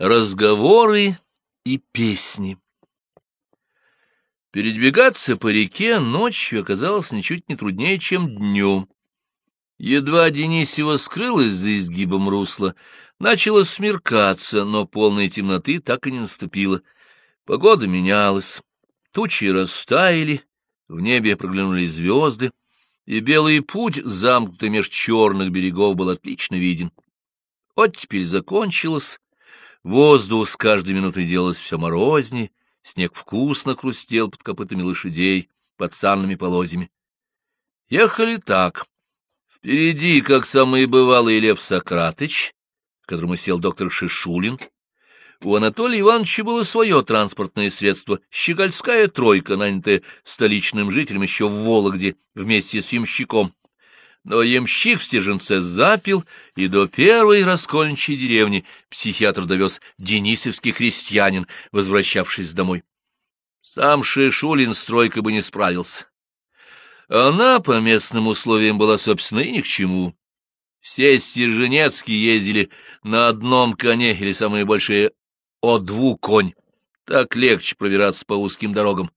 Разговоры и песни Передвигаться по реке ночью оказалось ничуть не труднее, чем днем. Едва Денисева скрылась за изгибом русла, начало смеркаться, но полной темноты так и не наступило. Погода менялась, тучи растаяли, в небе проглянули звезды, и белый путь, замкнутый меж черных берегов, был отлично виден. Вот теперь закончилось, Воздух с каждой минутой делалось все морознее, снег вкусно хрустел под копытами лошадей, под санными полозьями. Ехали так. Впереди, как самый бывалый Лев Сократыч, к которому сел доктор Шишулин. У Анатолия Ивановича было свое транспортное средство — щегольская тройка, нанятая столичным жителем еще в Вологде вместе с ямщиком но ямщик в Стерженце запил, и до первой раскольничьей деревни психиатр довез денисовский крестьянин, возвращавшись домой. Сам Шишулин стройкой бы не справился. Она по местным условиям была, собственно, и ни к чему. Все стерженецкие ездили на одном коне или самые большие о дву конь. Так легче пробираться по узким дорогам.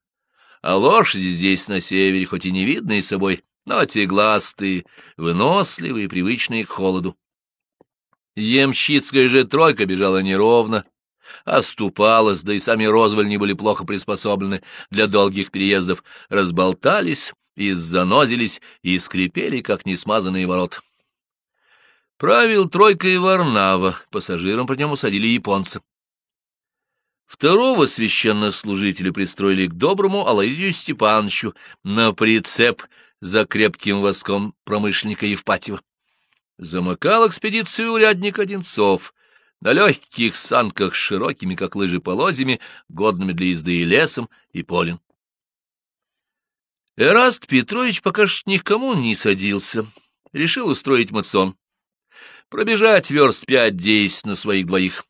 А лошади здесь, на севере, хоть и не видные собой, но тегластые, выносливые, привычные к холоду. Емщицкая же тройка бежала неровно, оступалась, да и сами розвольни были плохо приспособлены для долгих переездов, разболтались, и занозились и скрипели, как несмазанные ворота. Правил тройка и Варнава, пассажирам при нем усадили японца. Второго священнослужителя пристроили к доброму Алоизию Степановичу на прицеп за крепким воском промышленника Евпатьева. Замыкал экспедицию урядник Одинцов на легких санках широкими, как лыжи, полозьями, годными для езды и лесом, и полем. Эраст Петрович пока что никому не садился, решил устроить мацион. Пробежать верст пять-десять на своих двоих.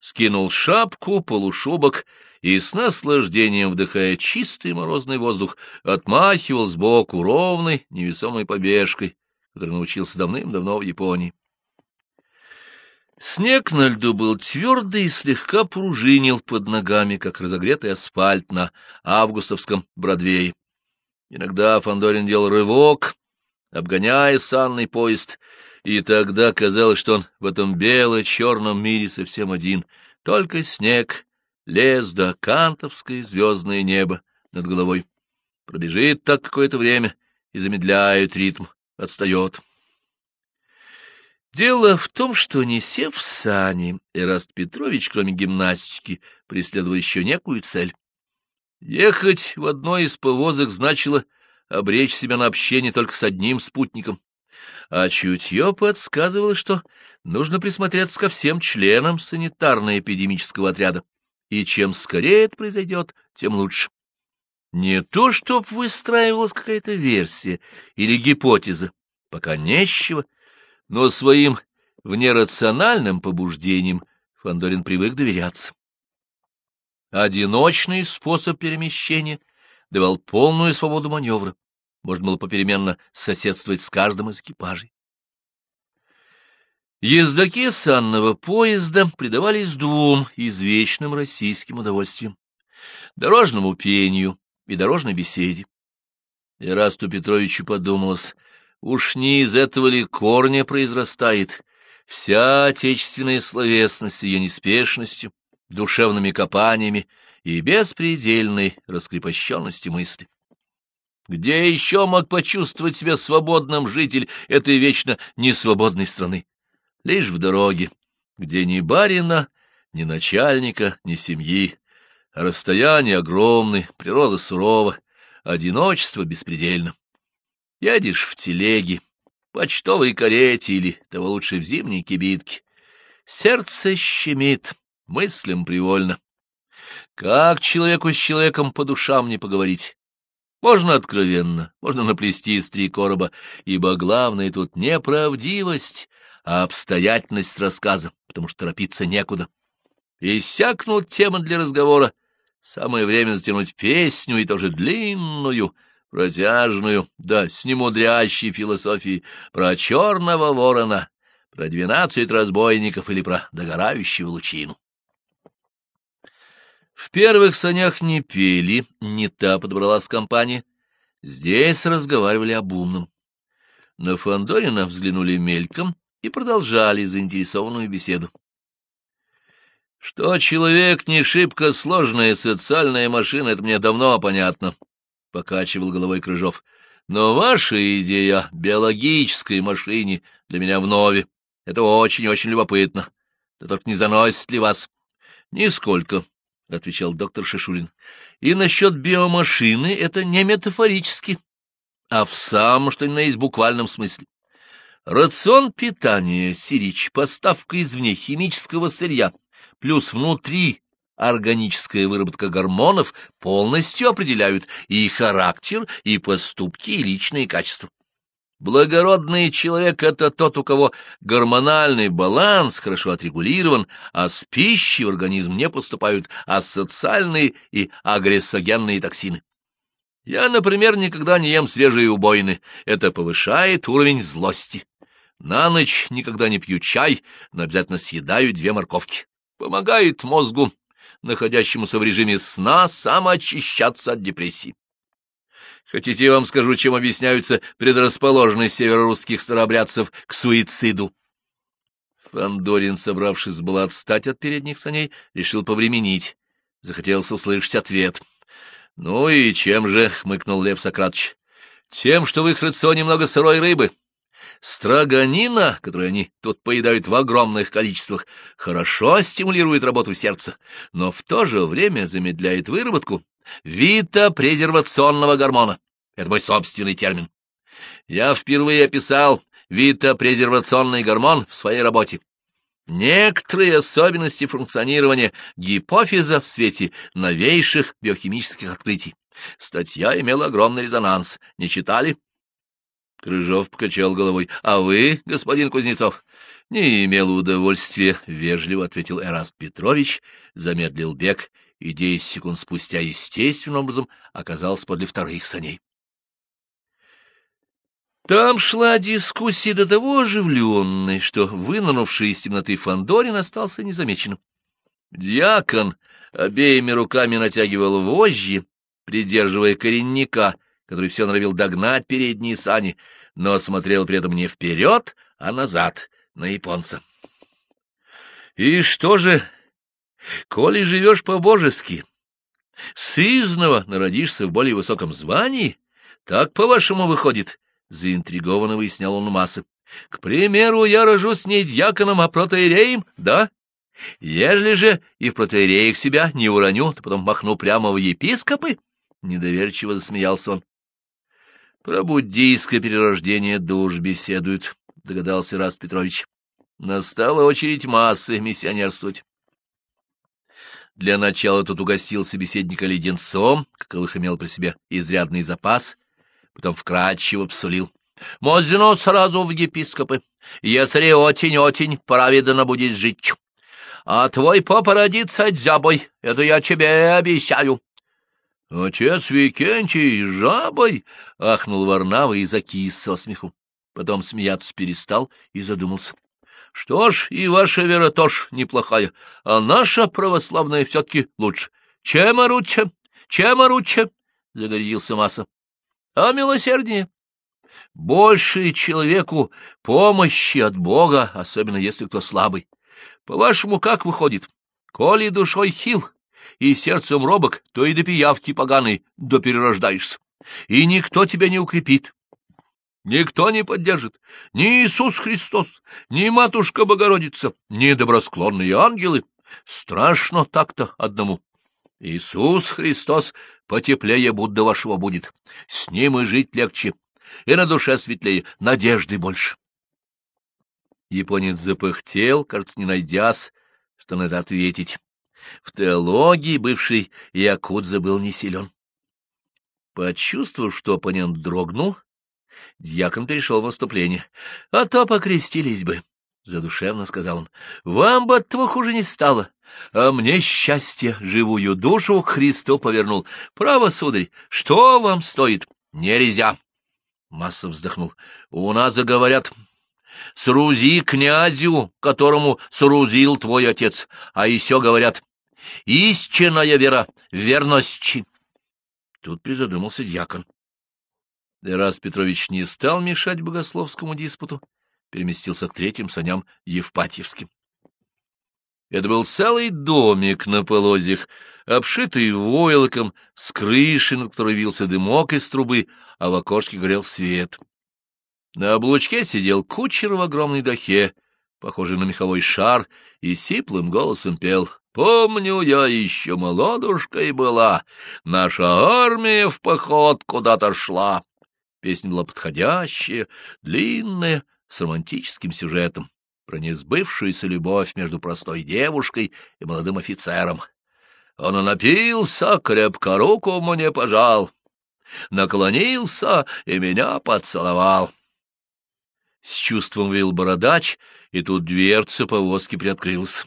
Скинул шапку, полушубок и с наслаждением, вдыхая чистый морозный воздух, отмахивал сбоку ровной, невесомой побежкой, которой научился давным-давно в Японии. Снег на льду был твердый и слегка пружинил под ногами, как разогретый асфальт на августовском Бродвее. Иногда Фандорин делал рывок, обгоняя санный поезд, и тогда казалось, что он в этом бело-черном мире совсем один, только снег лес да кантовское звездное небо над головой. Пробежит так какое-то время и замедляет ритм, отстает. Дело в том, что, не сев в сани, Эраст Петрович, кроме гимнастики, преследовал еще некую цель. Ехать в одной из повозок значило обречь себя на общение только с одним спутником, а чутье подсказывало, что нужно присмотреться ко всем членам санитарно-эпидемического отряда и чем скорее это произойдет, тем лучше. Не то, чтоб выстраивалась какая-то версия или гипотеза, пока нечего, но своим внерациональным побуждениям Фандорин привык доверяться. Одиночный способ перемещения давал полную свободу маневра. Можно было попеременно соседствовать с каждым из экипажей. Ездаки санного поезда предавались двум извечным российским удовольствиям — дорожному пению и дорожной беседе. И Расту Петровичу подумалось, уж не из этого ли корня произрастает вся отечественная словесность ее неспешностью, душевными копаниями и беспредельной раскрепощенностью мысли. Где еще мог почувствовать себя свободным житель этой вечно несвободной страны? Лишь в дороге, где ни барина, ни начальника, ни семьи. Расстояние огромное, природа сурова, одиночество беспредельно. Едешь в телеге, почтовой карете или, того лучше, в зимней кибитке. Сердце щемит, мыслям привольно. Как человеку с человеком по душам не поговорить? Можно откровенно, можно наплести из три короба, ибо главное тут неправдивость, а обстоятельность рассказа, потому что торопиться некуда. Иссякнут темы для разговора. Самое время затянуть песню, и тоже длинную, протяжную, да, с немудрящей философией, про черного ворона, про двенадцать разбойников или про догорающего лучину. В первых санях не пели, не та подобралась компания. Здесь разговаривали об умном. На Фандорина взглянули мельком и продолжали заинтересованную беседу. Что человек не шибко сложная социальная машина, это мне давно понятно, — покачивал головой Крыжов. Но ваша идея биологической машине для меня вновь. Это очень-очень любопытно. Да только не заносит ли вас? — Нисколько, — отвечал доктор Шишулин. — И насчет биомашины это не метафорически, а в самом, что ни на есть буквальном смысле. Рацион питания, сирич, поставка извне химического сырья, плюс внутри органическая выработка гормонов полностью определяют и характер, и поступки, и личные качества. Благородный человек — это тот, у кого гормональный баланс хорошо отрегулирован, а с пищей в организм не поступают асоциальные и агрессогенные токсины. Я, например, никогда не ем свежие убойны. Это повышает уровень злости. На ночь никогда не пью чай, но обязательно съедаю две морковки. Помогает мозгу, находящемуся в режиме сна, самоочищаться от депрессии. Хотите, я вам скажу, чем объясняются предрасположенность северорусских старообрядцев к суициду? Фандорин, собравшись было отстать от передних саней, решил повременить. Захотелось услышать ответ. — Ну и чем же? — хмыкнул Лев Сократович. — Тем, что в их рационе немного сырой рыбы. Строганина, которую они тут поедают в огромных количествах, хорошо стимулирует работу сердца, но в то же время замедляет выработку витопрезервационного гормона. Это мой собственный термин. Я впервые описал витопрезервационный гормон в своей работе. Некоторые особенности функционирования гипофиза в свете новейших биохимических открытий. Статья имела огромный резонанс. Не читали? Крыжов покачал головой. — А вы, господин Кузнецов? — Не имел удовольствия, — вежливо ответил Эраст Петрович, замедлил бег и десять секунд спустя естественным образом оказался подле вторых саней. Там шла дискуссия до того оживленной, что вынырнувший из темноты Фандорин остался незамеченным. Дьякон обеими руками натягивал вожжи, придерживая коренника, который все норовил догнать передние сани, но смотрел при этом не вперед, а назад, на японца. — И что же Коли живешь по-божески, сызного народишься в более высоком звании, так, по-вашему, выходит, — заинтригованно выяснял он у массы. К примеру, я рожусь не дьяконом, а протоиереем, да? Ежели же и в протоиереях себя не уроню, то потом махну прямо в епископы? Недоверчиво засмеялся он. Про буддийское перерождение душ беседуют, — догадался Раст Петрович. Настала очередь массы миссионерствовать. Для начала тот угостил собеседника леденцом, каковых имел при себе изрядный запас, потом вкратчиво псулил. — Мозину сразу в епископы, если очень-очень праведно будет жить. А твой папа родится дзябой, это я тебе обещаю. — Отец Викентий жабой! — ахнул Варнава и закис со смеху. Потом смеяться перестал и задумался. — что ж, и ваша вера тоже неплохая, а наша православная все-таки лучше. Чем оруче, чем оруче, — загорелся Масса. А милосерднее. Больше человеку помощи от Бога, особенно если кто слабый. По-вашему, как выходит? Коли душой хил и сердцем робок, то и до пиявки поганой доперерождаешься, и никто тебя не укрепит, Никто не поддержит. Ни Иисус Христос, ни Матушка Богородица, ни добросклонные ангелы. Страшно так-то одному. Иисус Христос потеплее Будда вашего будет. С ним и жить легче, и на душе светлее, надежды больше. Японец запыхтел, кажется, не найдясь, что надо ответить. В теологии бывший Якудза был не силен. Почувствовав, что оппонент дрогнул, Дьякон перешел в наступление. — А то покрестились бы, — задушевно сказал он. — Вам бы от того хуже не стало. А мне счастье, живую душу к Христу повернул. Право, сударь, что вам стоит? Нельзя. Массов вздохнул. — У нас заговорят. Срузи князю, которому срузил твой отец. А еще говорят, Истинная вера, верность. Тут призадумался дьякон. Эрас Петрович не стал мешать богословскому диспуту, переместился к третьим саням Евпатьевским. Это был целый домик на полозьях, обшитый войлоком, с крышей, над которой вился дымок из трубы, а в окошке горел свет. На облучке сидел кучер в огромной дахе, похожий на меховой шар, и сиплым голосом пел «Помню, я еще молодушкой была, наша армия в поход куда-то шла». Песня была подходящая, длинная, с романтическим сюжетом про несбывшуюся любовь между простой девушкой и молодым офицером. Он напился, крепко руку мне пожал, наклонился и меня поцеловал. С чувством вил бородач, и тут дверца повозки приоткрылась.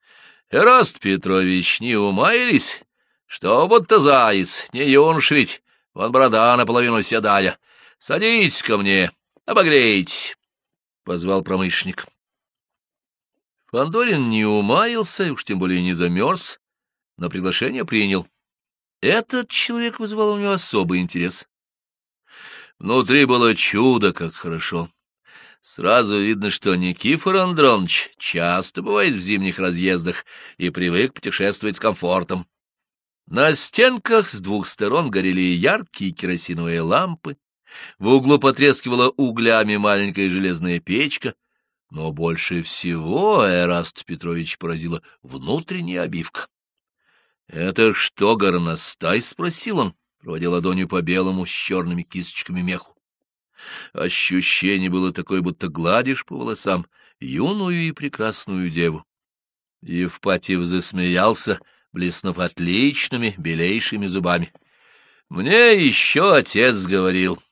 — Эраст Петрович, не умаялись? Что будто заяц, не юнош ведь, вон борода наполовину седая. Садитесь ко мне, обогрейтесь, — позвал промышленник. Фандорин не умаился, уж тем более не замерз, но приглашение принял. Этот человек вызывал у него особый интерес. Внутри было чудо, как хорошо. Сразу видно, что Никифор Андронович часто бывает в зимних разъездах и привык путешествовать с комфортом. На стенках с двух сторон горели яркие керосиновые лампы, в углу потрескивала углями маленькая железная печка, но больше всего Эраст Петрович поразила внутренняя обивка. — Это что, горностай? — спросил он, проводя ладонью по белому с черными кисточками меху. Ощущение было такое, будто гладишь по волосам юную и прекрасную деву. Евпатьев засмеялся, блеснув отличными белейшими зубами. — Мне еще отец говорил,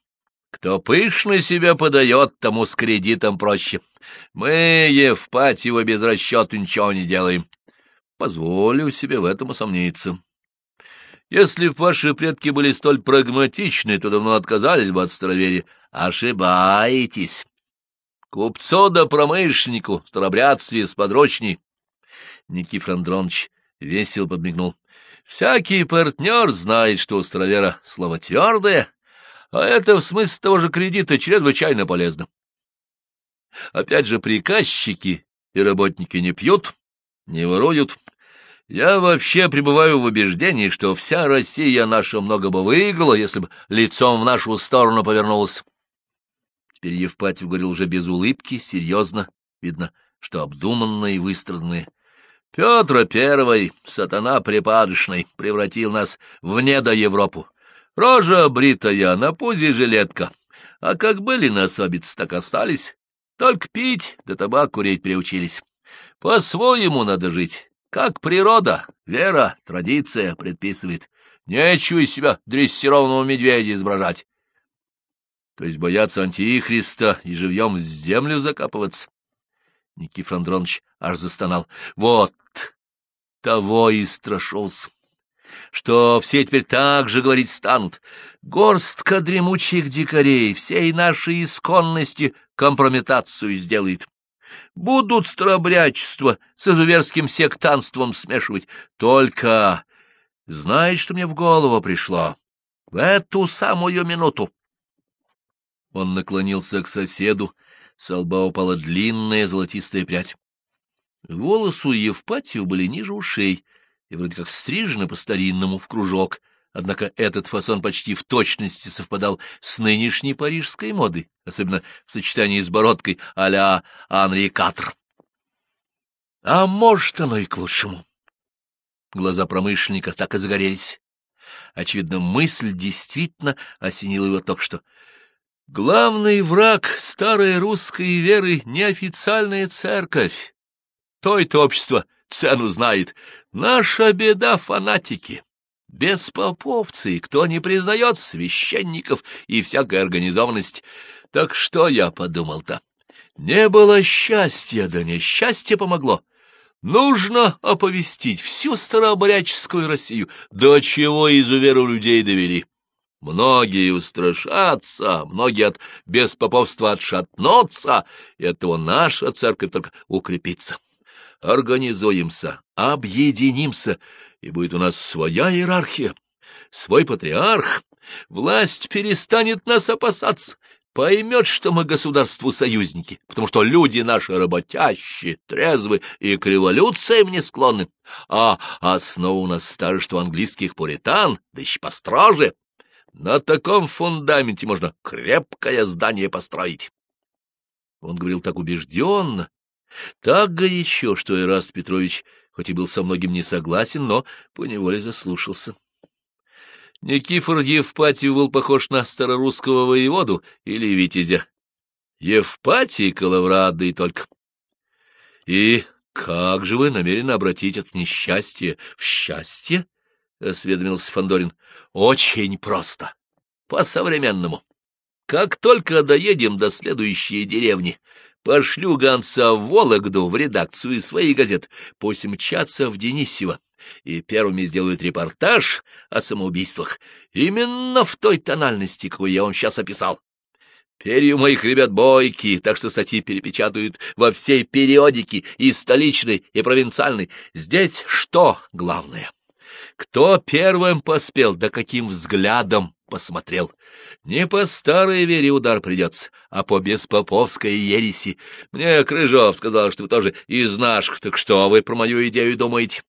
кто пышно себя подает, тому с кредитом проще. Мы, Евпатьева, без расчета ничего не делаем. Позволю себе в этом усомниться. Если б ваши предки были столь прагматичны, то давно отказались бы от староверия. Ошибаетесь. Купцу да промышленнику, старобрядстве сподрочней. Никифор Андронович весело подмигнул. Всякий партнер знает, что у старовера слово твердое, а это в смысле того же кредита чрезвычайно полезно. Опять же, приказчики и работники не пьют, не воруют. Я вообще пребываю в убеждении, что вся Россия наша много бы выиграла, если бы лицом в нашу сторону повернулась. Теперь Евпатьев говорил уже без улыбки, серьезно, видно, что обдуманно и выстраданное. Петр Первый, сатана припадочный, превратил нас в недо Европу. Рожа бритая, на пузе жилетка. А как были на особиц, так остались. Только пить да табак курить приучились. По-своему надо жить, как природа, вера, традиция предписывает. Нечего из себя дрессированного медведя изображать. То есть бояться антихриста и живьем в землю закапываться? Никифор Андронович аж застонал. Вот того и страшился что все теперь так же говорить станут. Горстка дремучих дикарей всей нашей исконности компрометацию сделает. Будут старобрячество с изуверским сектанством смешивать. Только знаешь, что мне в голову пришло? В эту самую минуту. Он наклонился к соседу, с лба упала длинная золотистая прядь. Волосы у Евпатию были ниже ушей, и вроде как стрижены по-старинному в кружок, однако этот фасон почти в точности совпадал с нынешней парижской модой, особенно в сочетании с бородкой а-ля Анри Катр. А может, оно и к лучшему. Глаза промышленника так и загорелись. Очевидно, мысль действительно осенила его только что. Главный враг старой русской веры — неофициальная церковь. То-то общество цену знает. Наша беда — фанатики, беспоповцы, кто не признает священников и всякой организованность. Так что я подумал-то? Не было счастья, да несчастье помогло. Нужно оповестить всю старообрядческую Россию, до чего изуверу людей довели. Многие устрашатся, многие от беспоповства отшатнутся, и от того наша церковь только укрепится. Организуемся, объединимся, и будет у нас своя иерархия, свой патриарх, власть перестанет нас опасаться, поймет, что мы государству-союзники, потому что люди наши работящие, трезвы и к революциям не склонны, а основа у нас старшества английских пуритан, да еще построже. На таком фундаменте можно крепкое здание построить. Он говорил так убежденно, так горячо, что Ираст Петрович, хоть и был со многим не согласен, но поневоле заслушался. Никифор Евпатий был похож на старорусского воеводу или витязя. Евпатий Калаврат, да и только. И как же вы намерены обратить это несчастье в счастье? — осведомился Фандорин. Очень просто. По-современному. Как только доедем до следующей деревни, пошлю гонца в Вологду в редакцию своей газет, пусть мчатся в Денисево, и первыми сделают репортаж о самоубийствах именно в той тональности, какую я вам сейчас описал. Перья моих ребят бойкие, так что статьи перепечатают во всей периодике, и столичной, и провинциальной. Здесь что главное? Кто первым поспел, да каким взглядом посмотрел? Не по старой вере удар придется, а по беспоповской ереси. Мне Крыжов сказал, что вы тоже из наших, так что вы про мою идею думаете?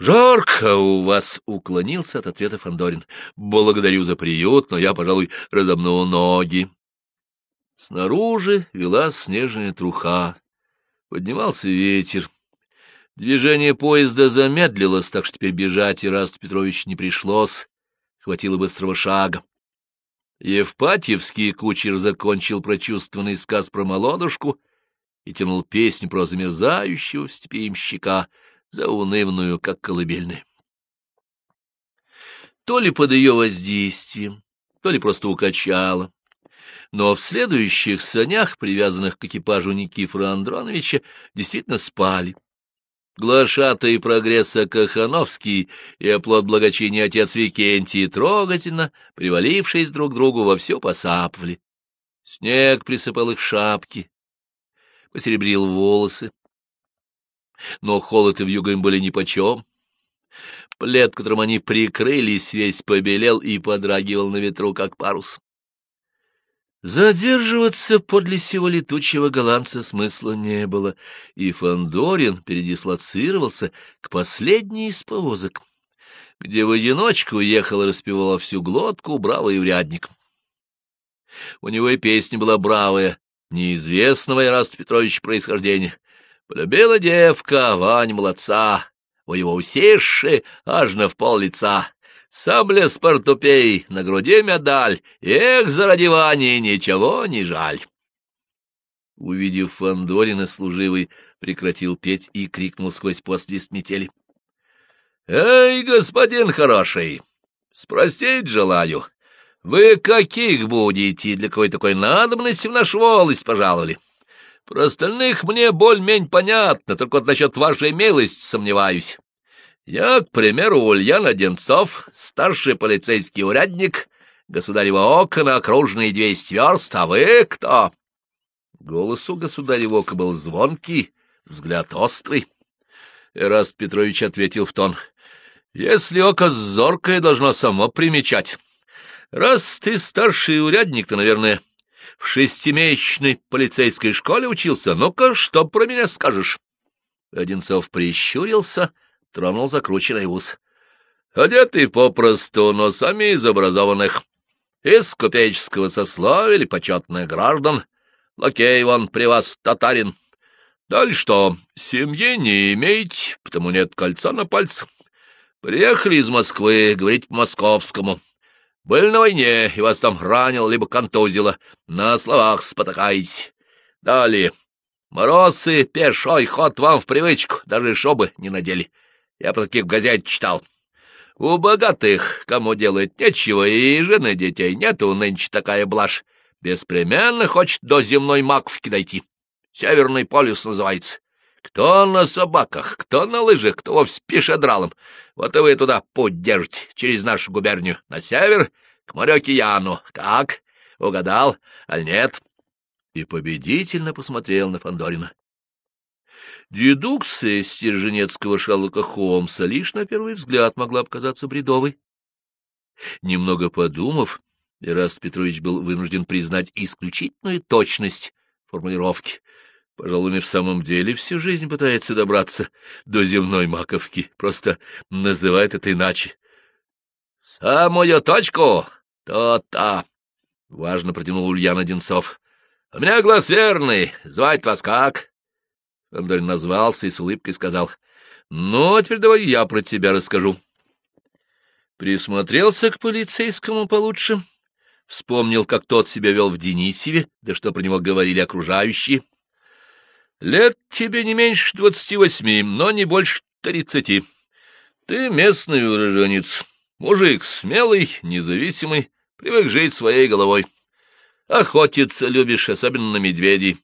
«Жарко у вас!» — уклонился от ответа Фандорин. «Благодарю за приют, но я, пожалуй, разомну ноги». Снаружи вела снежная труха. Поднимался ветер. Движение поезда замедлилось, так что теперь бежать Ирасту Петрович не пришлось. Хватило быстрого шага. Евпатьевский кучер закончил прочувствованный сказ про молодушку и тянул песню про замерзающего в степи имщика — заунывную, как колыбельная. То ли под ее воздействием, то ли просто укачала. Но в следующих санях, привязанных к экипажу Никифора Андроновича, действительно спали. Глашатый прогресса Кахановский и оплот благочиния отец Викентий трогательно, привалившись друг к другу, вовсю посапывали. Снег присыпал их шапки, посеребрил волосы, но холод и вьюга им были нипочем. Плед, которым они прикрылись, весь побелел и подрагивал на ветру, как парус. Задерживаться подле сего летучего голландца смысла не было, и Фандорин передислоцировался к последней из повозок, где в одиночку ехал и распевал всю глотку бравый урядник. У него и песня была бравая, неизвестного Ираст Петрович происхождения, Полюбила девка Вань молодца, у его усиши аж на в пол лица. Сабля с портупей, на груди медаль, эх, заради Вани ничего не жаль. Увидев Фандорина, служивый прекратил петь и крикнул сквозь посвист метели. — Эй, господин хороший, спросить желаю, вы каких будете, для какой такой надобности в нашу волость пожаловали? — про остальных мне боль-мень понятно, только вот насчет вашей милости сомневаюсь. Я, к примеру, Ульян Одинцов, старший полицейский урядник, государево око на окружные двести верст, а вы кто? Голос у государева ока был звонкий, взгляд острый. Эраст Петрович ответил в тон. — Если око зоркое должно само примечать. Раз ты старший урядник, то, наверное, в шестимесячной полицейской школе учился. Ну-ка, что про меня скажешь? Одинцов прищурился, тронул закрученный ус. Одетый попросту, но сами из образованных. Из купеческого сословия или почетных граждан. Лакей вон при вас татарин. Дальше что, семьи не имеете, потому нет кольца на пальце. Приехали из Москвы, говорить по-московскому. Были на войне, и вас там ранило, либо контузило. На словах спотыкаетесь. Далее. Мороз и пешой ход вам в привычку, даже шобы не надели. Я про таких в газете читал. У богатых, кому делать нечего, и жены детей нету, нынче такая блажь. Беспременно хочет до земной маковки дойти. Северный полюс называется. Кто на собаках, кто на лыжах, кто вовсе пешедралом. Вот и вы туда путь держите, через нашу губернию, на север, к морю-океану. Как? Угадал, аль нет? И победительно посмотрел на Фандорина. Дедукция стерженецкого Шерлока Холмса лишь на первый взгляд могла показаться бредовой. Немного подумав, Ираст Петрович был вынужден признать исключительную точность формулировки. Пожалуй, он в самом деле всю жизнь пытается добраться до земной маковки, просто называет это иначе. — Самую точку! То-то! — важно протянул Ульян Одинцов. — У меня глаз верный, звать вас как? Фандорин назвался и с улыбкой сказал. — Ну, а теперь давай я про тебя расскажу. Присмотрелся к полицейскому получше, вспомнил, как тот себя вел в Денисеве, да что про него говорили окружающие. Лет тебе не меньше двадцати восьми, но не больше тридцати. Ты местный уроженец, мужик смелый, независимый, привык жить своей головой. Охотиться любишь, особенно на медведей.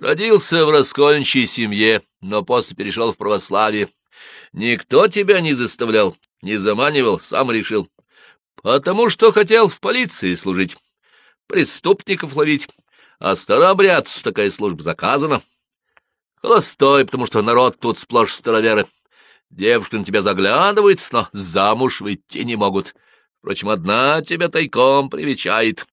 Родился в раскольничьей семье, но после перешел в православие. Никто тебя не заставлял, не заманивал, сам решил. Потому что хотел в полиции служить, преступников ловить, а старообрядцу такая служба заказана. Холостой, потому что народ тут сплошь староверы. Девушки на тебя заглядываются, но замуж выйти не могут. Впрочем, одна тебя тайком привечает.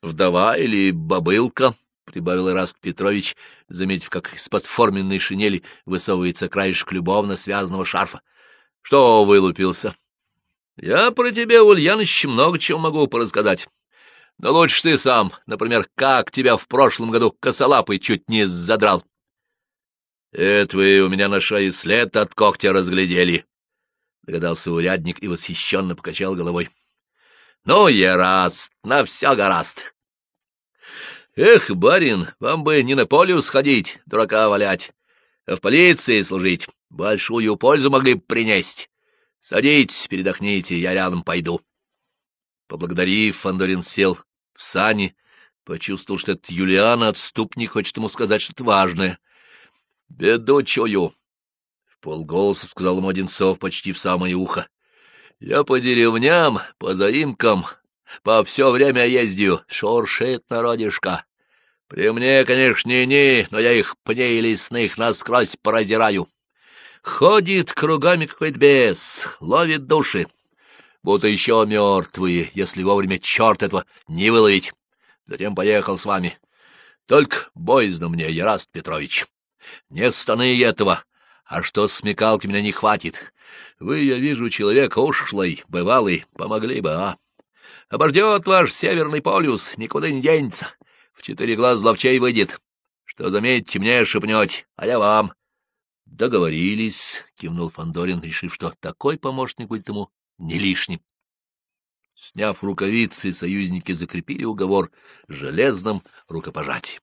Вдова или бабылка, — прибавил Раст Петрович, заметив, как из-под форменной шинели высовывается краешек любовно связанного шарфа. — Что вылупился? — Я про тебя, Ульяныч, много чего могу порассказать. Но лучше ты сам, например, как тебя в прошлом году косолапый чуть не задрал. — Это вы у меня на шее след от когтя разглядели, — догадался урядник и восхищенно покачал головой. — Ну, я раз, на все гораст. — Эх, барин, вам бы не на поле сходить, дурака валять, а в полиции служить. Большую пользу могли бы принести. Садитесь, передохните, я рядом пойду. Поблагодарив, Фандорин сел в сани, почувствовал, что этот Юлиан отступник хочет ему сказать что-то важное. — Беду чую, — в полголоса сказал ему Одинцов почти в самое ухо. — Я по деревням, по заимкам, по все время ездию, шуршит народишко. При мне, конечно, не, но я их пней лесных насквозь прозираю. Ходит кругами какой-то бес, ловит души, будто еще мертвые, если вовремя черт этого не выловить. Затем поехал с вами. Только боязно мне, Яраст Петрович. Не станы этого, а что смекалки меня не хватит. Вы, я вижу, человек ушлый, бывалый, помогли бы, а? Обождет ваш северный полюс, никуда не денется. В четыре глаз ловчей выйдет. Что заметите, мне шепнете, а я вам. Договорились, кивнул Фандорин, решив, что такой помощник будет ему не лишним. Сняв рукавицы, союзники закрепили уговор железным рукопожатием.